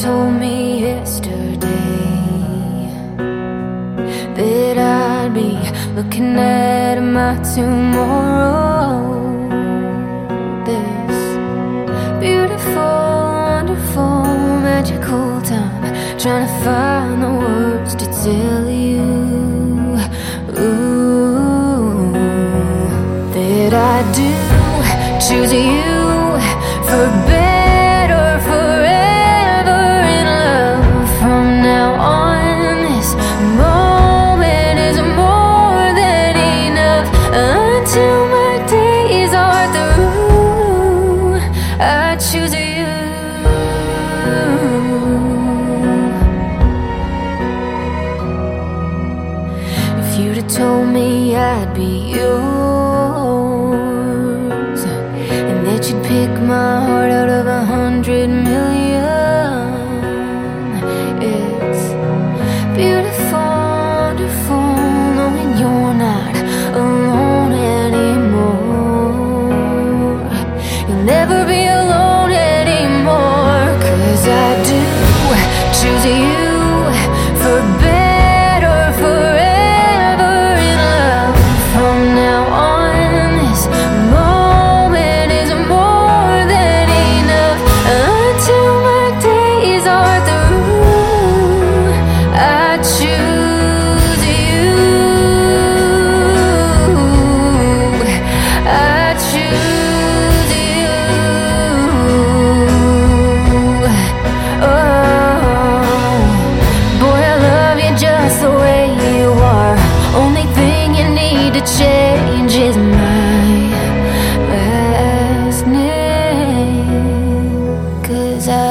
told me yesterday that I'd be looking at my tomorrow. This beautiful, wonderful, magical time, trying to find the words to tell you. Ooh, that I do choose you yours And that you'd pick my heart out of a hundred million. It's beautiful, wonderful Knowing you're not alone anymore. You'll never be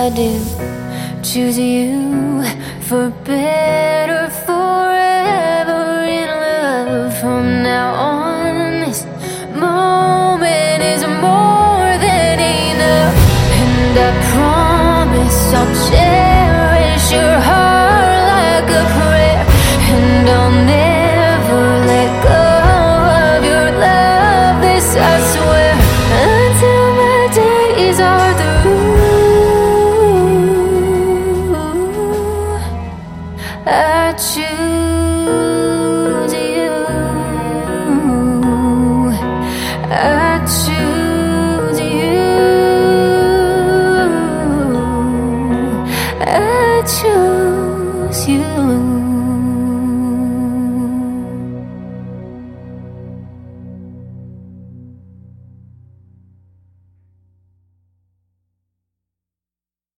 I do choose you for better, forever in love. Oh, From I choose you.